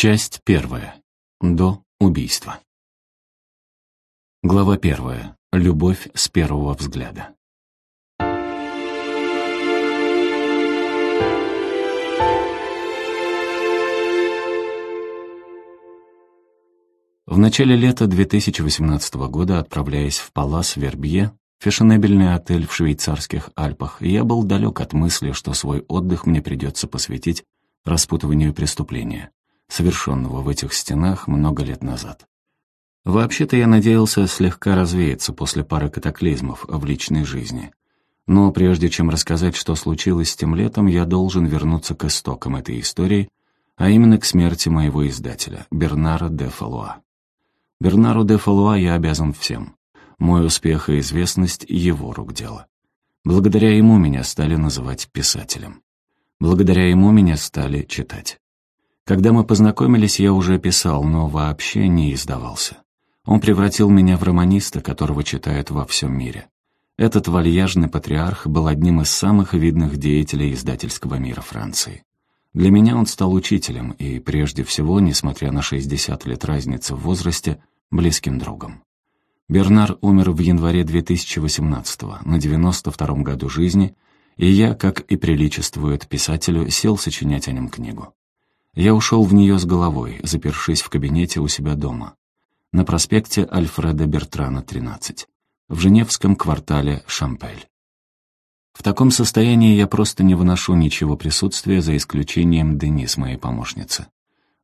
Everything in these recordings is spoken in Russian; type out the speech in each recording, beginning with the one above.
Часть первая. До убийства. Глава первая. Любовь с первого взгляда. В начале лета 2018 года, отправляясь в Палас Вербье, фешенебельный отель в швейцарских Альпах, я был далек от мысли, что свой отдых мне придется посвятить распутыванию преступления, совершенного в этих стенах много лет назад. Вообще-то я надеялся слегка развеяться после пары катаклизмов в личной жизни. Но прежде чем рассказать, что случилось с тем летом, я должен вернуться к истокам этой истории, а именно к смерти моего издателя, Бернара де Фалуа. Бернару де Фалуа я обязан всем. Мой успех и известность — его рук дело. Благодаря ему меня стали называть писателем. Благодаря ему меня стали читать. Когда мы познакомились, я уже писал, но вообще не издавался. Он превратил меня в романиста, которого читают во всем мире. Этот вальяжный патриарх был одним из самых видных деятелей издательского мира Франции. Для меня он стал учителем и, прежде всего, несмотря на 60 лет разницы в возрасте, близким другом. Бернар умер в январе 2018 на 92-м году жизни — и я, как и приличествует писателю, сел сочинять о нем книгу. Я ушел в нее с головой, запершись в кабинете у себя дома. На проспекте Альфреда Бертрана, 13, в Женевском квартале Шампель. В таком состоянии я просто не выношу ничего присутствия, за исключением Денис, моей помощницы.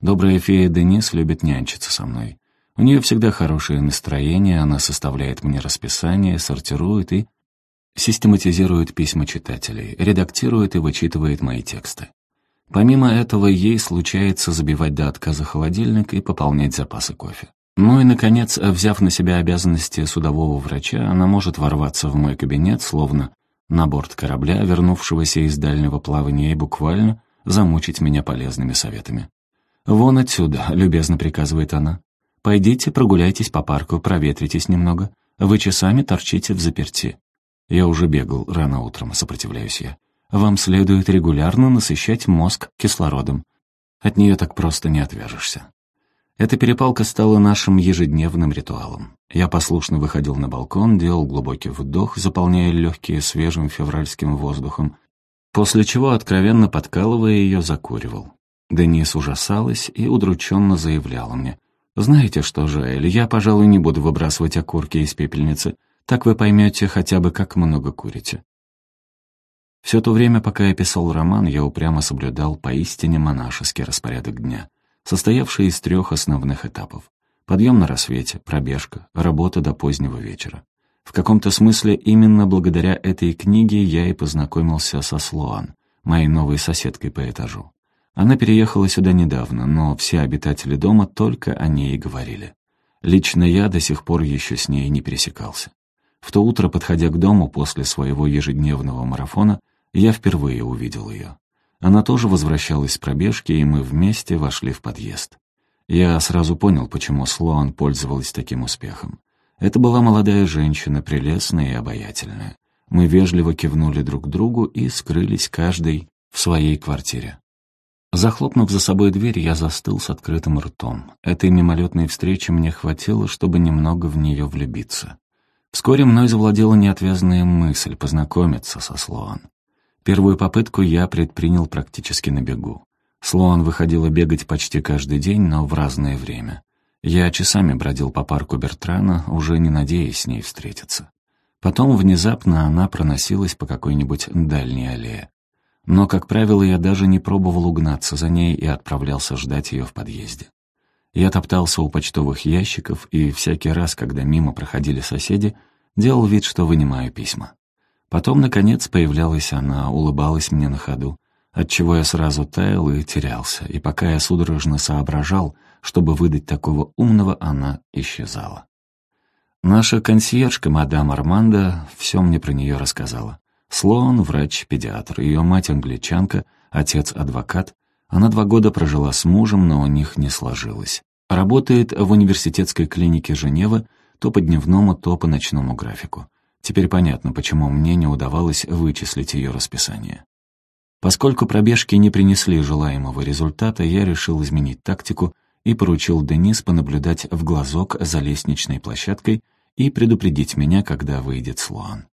Добрая фея Денис любит нянчиться со мной. У нее всегда хорошее настроение, она составляет мне расписание, сортирует и систематизирует письма читателей, редактирует и вычитывает мои тексты. Помимо этого, ей случается забивать до отказа холодильник и пополнять запасы кофе. Ну и, наконец, взяв на себя обязанности судового врача, она может ворваться в мой кабинет, словно на борт корабля, вернувшегося из дальнего плавания, и буквально замучить меня полезными советами. «Вон отсюда», — любезно приказывает она. «Пойдите, прогуляйтесь по парку, проветритесь немного. Вы часами торчите в заперти. Я уже бегал рано утром, сопротивляюсь я. Вам следует регулярно насыщать мозг кислородом. От нее так просто не отвяжешься. Эта перепалка стала нашим ежедневным ритуалом. Я послушно выходил на балкон, делал глубокий вдох, заполняя легкие свежим февральским воздухом, после чего, откровенно подкалывая ее, закуривал. Денис ужасалась и удрученно заявляла мне. «Знаете что, Жоэль, я, пожалуй, не буду выбрасывать окурки из пепельницы. Так вы поймете хотя бы, как много курите. Все то время, пока я писал роман, я упрямо соблюдал поистине монашеский распорядок дня, состоявший из трех основных этапов. Подъем на рассвете, пробежка, работа до позднего вечера. В каком-то смысле именно благодаря этой книге я и познакомился со Слоан, моей новой соседкой по этажу. Она переехала сюда недавно, но все обитатели дома только о ней и говорили. Лично я до сих пор еще с ней не пересекался. В то утро, подходя к дому после своего ежедневного марафона, я впервые увидел ее. Она тоже возвращалась с пробежки, и мы вместе вошли в подъезд. Я сразу понял, почему Слоан пользовалась таким успехом. Это была молодая женщина, прелестная и обаятельная. Мы вежливо кивнули друг другу и скрылись каждый в своей квартире. Захлопнув за собой дверь, я застыл с открытым ртом. Этой мимолетной встречи мне хватило, чтобы немного в нее влюбиться. Вскоре мной завладела неотвязная мысль познакомиться со Слоан. Первую попытку я предпринял практически на бегу. Слоан выходила бегать почти каждый день, но в разное время. Я часами бродил по парку Бертрана, уже не надеясь с ней встретиться. Потом внезапно она проносилась по какой-нибудь дальней аллее. Но, как правило, я даже не пробовал угнаться за ней и отправлялся ждать ее в подъезде. Я топтался у почтовых ящиков и всякий раз, когда мимо проходили соседи, делал вид, что вынимаю письма. Потом, наконец, появлялась она, улыбалась мне на ходу, отчего я сразу таял и терялся, и пока я судорожно соображал, чтобы выдать такого умного, она исчезала. Наша консьержка, мадам Армандо, все мне про нее рассказала. Слоан — врач-педиатр, ее мать — англичанка, отец — адвокат, она два года прожила с мужем, но у них не сложилось. Работает в университетской клинике Женевы то по дневному, то по ночному графику. Теперь понятно, почему мне не удавалось вычислить ее расписание. Поскольку пробежки не принесли желаемого результата, я решил изменить тактику и поручил Денис понаблюдать в глазок за лестничной площадкой и предупредить меня, когда выйдет Слоан.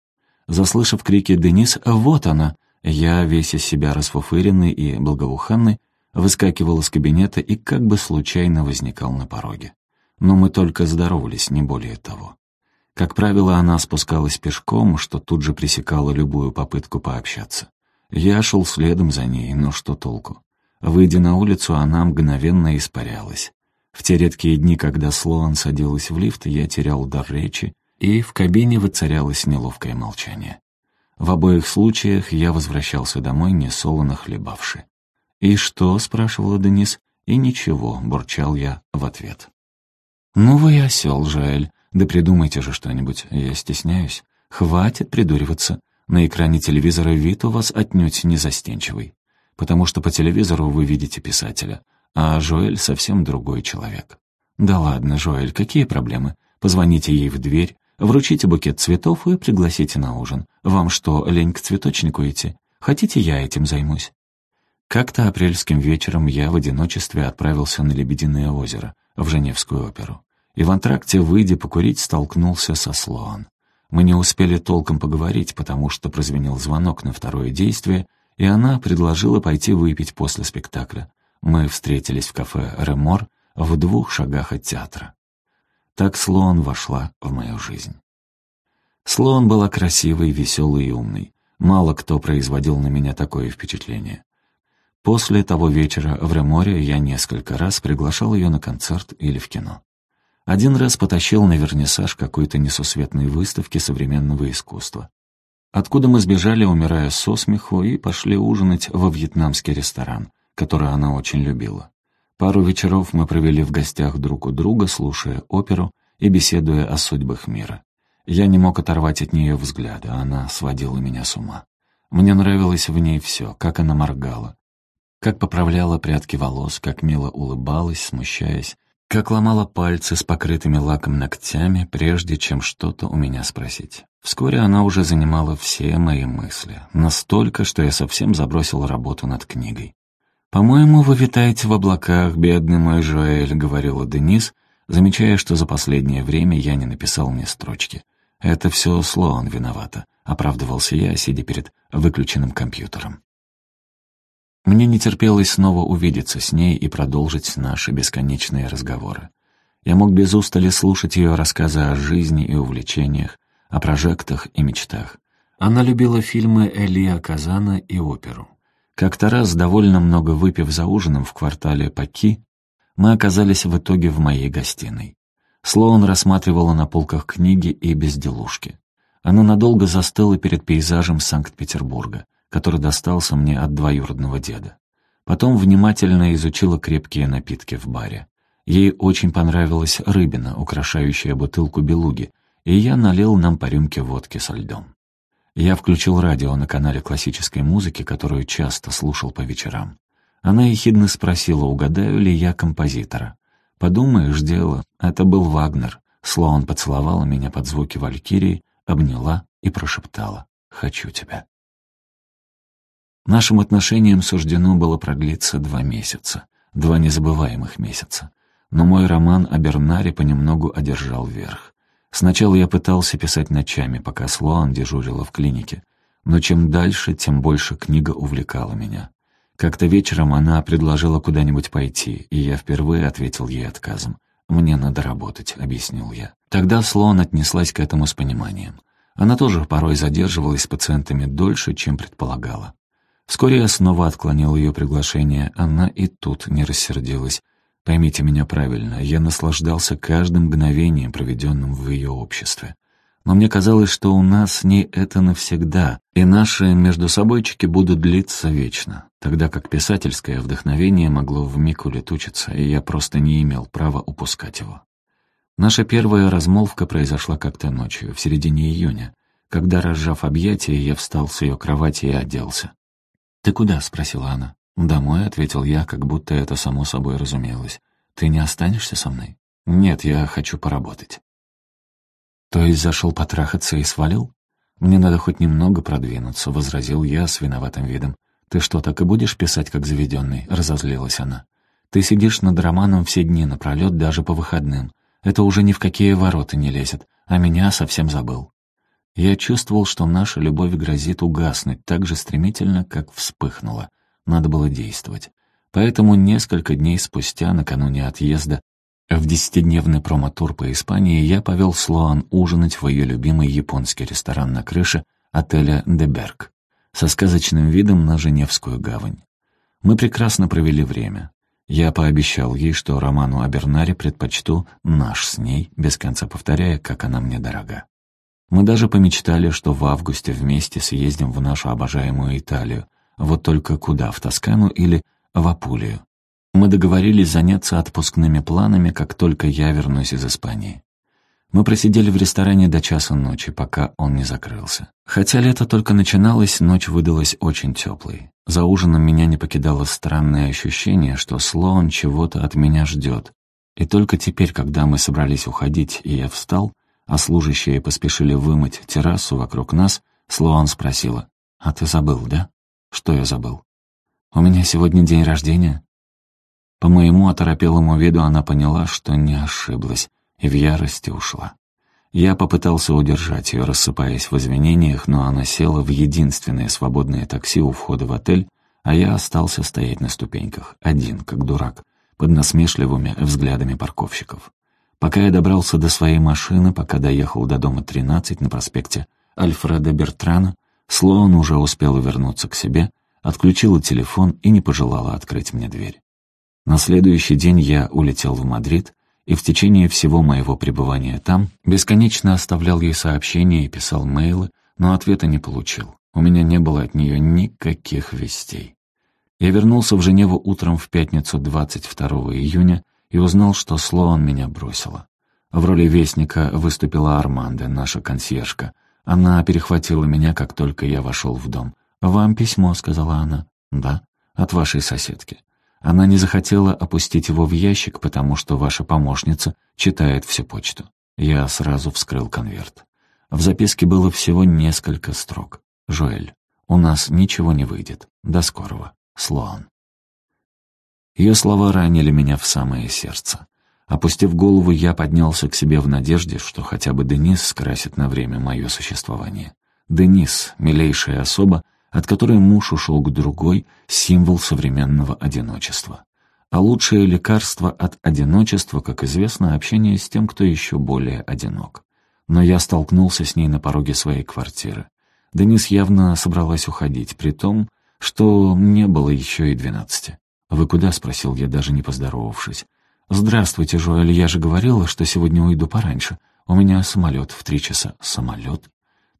Заслышав крики «Денис, вот она!», я, весь из себя расфуфыренный и благоуханный, выскакивал из кабинета и как бы случайно возникал на пороге. Но мы только здоровались, не более того. Как правило, она спускалась пешком, что тут же пресекало любую попытку пообщаться. Я шел следом за ней, но что толку? Выйдя на улицу, она мгновенно испарялась. В те редкие дни, когда Слоан садилась в лифт, я терял дар речи, и в кабине воцарялось неловкое молчание. В обоих случаях я возвращался домой, несолоно хлебавши. «И что?» — спрашивала Денис. «И ничего», — бурчал я в ответ. «Ну вы осел, Жаэль. Да придумайте же что-нибудь. Я стесняюсь. Хватит придуриваться. На экране телевизора вид у вас отнюдь не застенчивый. Потому что по телевизору вы видите писателя, а Жоэль совсем другой человек. Да ладно, Жоэль, какие проблемы? Позвоните ей в дверь, вручите букет цветов и пригласите на ужин. Вам что, лень к цветочнику идти? Хотите, я этим займусь?» Как-то апрельским вечером я в одиночестве отправился на Лебединое озеро, в Женевскую оперу. И в антракте, выйдя покурить, столкнулся со Слоан. Мы не успели толком поговорить, потому что прозвенел звонок на второе действие, и она предложила пойти выпить после спектакля. Мы встретились в кафе «Ремор» в двух шагах от театра. Так Слоан вошла в мою жизнь. Слоан была красивой, веселой и умной. Мало кто производил на меня такое впечатление. После того вечера в Реморе я несколько раз приглашал ее на концерт или в кино. Один раз потащил на вернисаж какой-то несусветной выставки современного искусства. Откуда мы сбежали, умирая со смеху, и пошли ужинать во вьетнамский ресторан, который она очень любила. Пару вечеров мы провели в гостях друг у друга, слушая оперу и беседуя о судьбах мира. Я не мог оторвать от нее взгляда, она сводила меня с ума. Мне нравилось в ней все, как она моргала, как поправляла прядки волос, как мило улыбалась, смущаясь, как ломала пальцы с покрытыми лаком ногтями, прежде чем что-то у меня спросить. Вскоре она уже занимала все мои мысли, настолько, что я совсем забросил работу над книгой. «По-моему, вы витаете в облаках, бедный мой Жоэль», — говорила Денис, замечая, что за последнее время я не написал ни строчки. «Это все Слоан виновата», — оправдывался я, сидя перед выключенным компьютером. Мне не терпелось снова увидеться с ней и продолжить наши бесконечные разговоры. Я мог без устали слушать ее рассказы о жизни и увлечениях, о прожектах и мечтах. Она любила фильмы Элия Казана и оперу. Как-то раз, довольно много выпив за ужином в квартале Паки, мы оказались в итоге в моей гостиной. Слоун рассматривала на полках книги и безделушки. Она надолго застыла перед пейзажем Санкт-Петербурга который достался мне от двоюродного деда. Потом внимательно изучила крепкие напитки в баре. Ей очень понравилась рыбина, украшающая бутылку белуги, и я налил нам по рюмке водки со льдом. Я включил радио на канале классической музыки, которую часто слушал по вечерам. Она ехидно спросила, угадаю ли я композитора. «Подумаешь, дело, это был Вагнер». Слоун поцеловала меня под звуки валькирии, обняла и прошептала «Хочу тебя». Нашим отношениям суждено было продлиться два месяца, два незабываемых месяца. Но мой роман о Бернаре понемногу одержал верх. Сначала я пытался писать ночами, пока Слоан дежурила в клинике. Но чем дальше, тем больше книга увлекала меня. Как-то вечером она предложила куда-нибудь пойти, и я впервые ответил ей отказом. «Мне надо работать», — объяснил я. Тогда Слоан отнеслась к этому с пониманием. Она тоже порой задерживалась с пациентами дольше, чем предполагала. Вскоре я снова отклонил ее приглашение, она и тут не рассердилась. Поймите меня правильно, я наслаждался каждым мгновением, проведенным в ее обществе. Но мне казалось, что у нас с ней это навсегда, и наши междусобойчики будут длиться вечно, тогда как писательское вдохновение могло вмиг улетучиться, и я просто не имел права упускать его. Наша первая размолвка произошла как-то ночью, в середине июня, когда, разжав объятия, я встал с ее кровати и оделся. «Ты куда?» — спросила она. «Домой», — ответил я, как будто это само собой разумелось. «Ты не останешься со мной?» «Нет, я хочу поработать». «То есть зашел потрахаться и свалил?» «Мне надо хоть немного продвинуться», — возразил я с виноватым видом. «Ты что, так и будешь писать, как заведенный?» — разозлилась она. «Ты сидишь над романом все дни напролет, даже по выходным. Это уже ни в какие ворота не лезет, а меня совсем забыл». Я чувствовал, что наша любовь грозит угаснуть так же стремительно, как вспыхнула. Надо было действовать. Поэтому несколько дней спустя, накануне отъезда, в десятидневный промо-тур по Испании я повел Слоан ужинать в ее любимый японский ресторан на крыше отеля «Деберг» со сказочным видом на Женевскую гавань. Мы прекрасно провели время. Я пообещал ей, что роману о предпочту наш с ней, без конца повторяя, как она мне дорога. Мы даже помечтали, что в августе вместе съездим в нашу обожаемую Италию, вот только куда, в Тоскану или в Апулию. Мы договорились заняться отпускными планами, как только я вернусь из Испании. Мы просидели в ресторане до часа ночи, пока он не закрылся. Хотя лето только начиналось, ночь выдалась очень теплой. За ужином меня не покидало странное ощущение, что Слоун чего-то от меня ждет. И только теперь, когда мы собрались уходить, и я встал, а служащие поспешили вымыть террасу вокруг нас, Слоан спросила, «А ты забыл, да?» «Что я забыл?» «У меня сегодня день рождения». По моему оторопелому виду она поняла, что не ошиблась, и в ярости ушла. Я попытался удержать ее, рассыпаясь в извинениях, но она села в единственное свободное такси у входа в отель, а я остался стоять на ступеньках, один, как дурак, под насмешливыми взглядами парковщиков. Пока я добрался до своей машины, пока доехал до дома 13 на проспекте Альфреда Бертрана, Слоан уже успела вернуться к себе, отключила телефон и не пожелала открыть мне дверь. На следующий день я улетел в Мадрид, и в течение всего моего пребывания там бесконечно оставлял ей сообщения и писал мейлы, но ответа не получил. У меня не было от нее никаких вестей. Я вернулся в Женеву утром в пятницу 22 июня и узнал, что Слоан меня бросила. В роли вестника выступила Арманда, наша консьержка. Она перехватила меня, как только я вошел в дом. «Вам письмо», — сказала она. «Да, от вашей соседки. Она не захотела опустить его в ящик, потому что ваша помощница читает всю почту». Я сразу вскрыл конверт. В записке было всего несколько строк. «Жоэль, у нас ничего не выйдет. До скорого. Слоан». Ее слова ранили меня в самое сердце. Опустив голову, я поднялся к себе в надежде, что хотя бы Денис скрасит на время мое существование. Денис, милейшая особа, от которой муж ушел к другой, символ современного одиночества. А лучшее лекарство от одиночества, как известно, общение с тем, кто еще более одинок. Но я столкнулся с ней на пороге своей квартиры. Денис явно собралась уходить, при том, что не было еще и двенадцати. «Вы куда?» — спросил я, даже не поздоровавшись. «Здравствуйте, Жоэль, я же говорила, что сегодня уйду пораньше. У меня самолет в три часа». «Самолет?»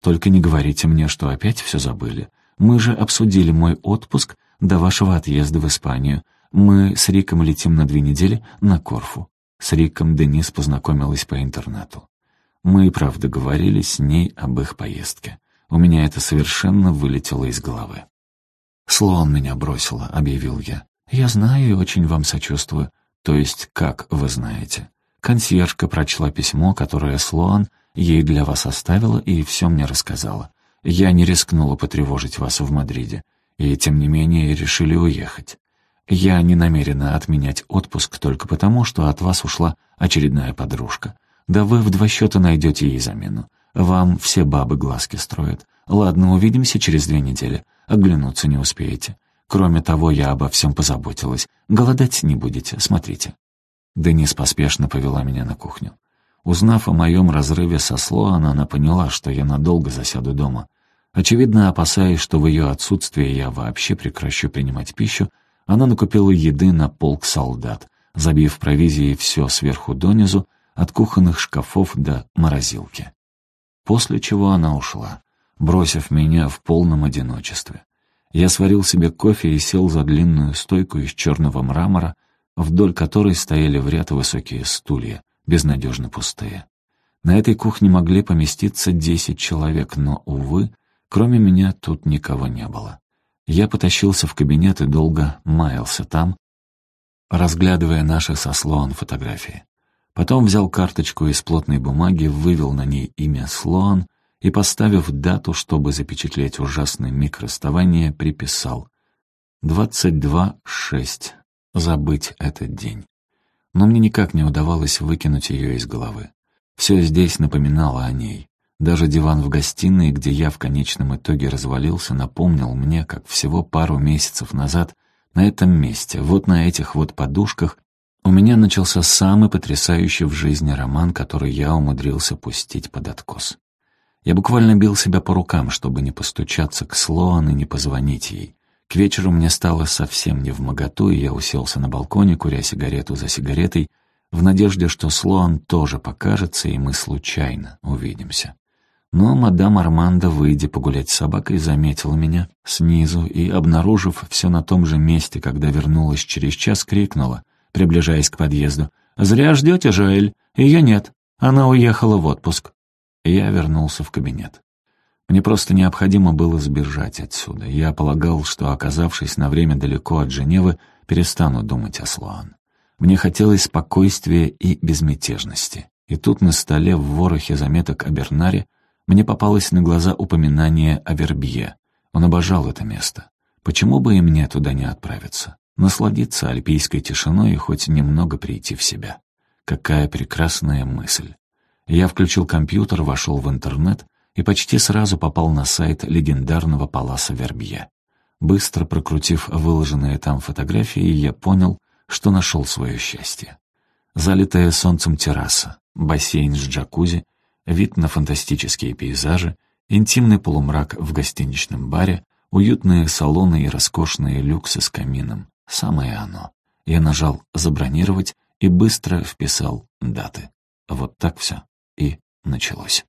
«Только не говорите мне, что опять все забыли. Мы же обсудили мой отпуск до вашего отъезда в Испанию. Мы с Риком летим на две недели на Корфу». С Риком Денис познакомилась по интернету. Мы и правда говорили с ней об их поездке. У меня это совершенно вылетело из головы. «Слон меня бросила», — объявил я. «Я знаю и очень вам сочувствую. То есть, как вы знаете?» Консьержка прочла письмо, которое Слоан ей для вас оставила, и все мне рассказала. Я не рискнула потревожить вас в Мадриде, и тем не менее решили уехать. Я не намерена отменять отпуск только потому, что от вас ушла очередная подружка. Да вы в два счета найдете ей замену. Вам все бабы глазки строят. Ладно, увидимся через две недели. Оглянуться не успеете. Кроме того, я обо всем позаботилась. Голодать не будете, смотрите». Денис поспешно повела меня на кухню. Узнав о моем разрыве со Слоан, она поняла, что я надолго засяду дома. Очевидно, опасаясь, что в ее отсутствие я вообще прекращу принимать пищу, она накупила еды на полк солдат, забив провизией все сверху донизу, от кухонных шкафов до морозилки. После чего она ушла, бросив меня в полном одиночестве. Я сварил себе кофе и сел за длинную стойку из черного мрамора, вдоль которой стояли в ряд высокие стулья, безнадежно пустые. На этой кухне могли поместиться десять человек, но, увы, кроме меня тут никого не было. Я потащился в кабинет и долго маялся там, разглядывая наши со Слоан фотографии. Потом взял карточку из плотной бумаги, вывел на ней имя Слоан и, поставив дату, чтобы запечатлеть ужасный миг расставания, приписал 22.6. Забыть этот день. Но мне никак не удавалось выкинуть ее из головы. Все здесь напоминало о ней. Даже диван в гостиной, где я в конечном итоге развалился, напомнил мне, как всего пару месяцев назад на этом месте, вот на этих вот подушках, у меня начался самый потрясающий в жизни роман, который я умудрился пустить под откос. Я буквально бил себя по рукам, чтобы не постучаться к Слоан и не позвонить ей. К вечеру мне стало совсем не в моготу, и я уселся на балконе, куря сигарету за сигаретой, в надежде, что Слоан тоже покажется, и мы случайно увидимся. Но мадам Армандо, выйдя погулять с собакой, заметила меня снизу и, обнаружив все на том же месте, когда вернулась через час, крикнула, приближаясь к подъезду. «Зря ждете, Жоэль. Ее нет. Она уехала в отпуск». Я вернулся в кабинет. Мне просто необходимо было сбежать отсюда. Я полагал, что, оказавшись на время далеко от Женевы, перестану думать о Слоан. Мне хотелось спокойствия и безмятежности. И тут на столе в ворохе заметок о Бернаре мне попалось на глаза упоминание о Вербье. Он обожал это место. Почему бы и мне туда не отправиться? Насладиться альпийской тишиной и хоть немного прийти в себя. Какая прекрасная мысль. Я включил компьютер, вошел в интернет и почти сразу попал на сайт легендарного Паласа Вербье. Быстро прокрутив выложенные там фотографии, я понял, что нашел свое счастье. Залитая солнцем терраса, бассейн с джакузи, вид на фантастические пейзажи, интимный полумрак в гостиничном баре, уютные салоны и роскошные люксы с камином. Самое оно. Я нажал «Забронировать» и быстро вписал даты. Вот так все и началось.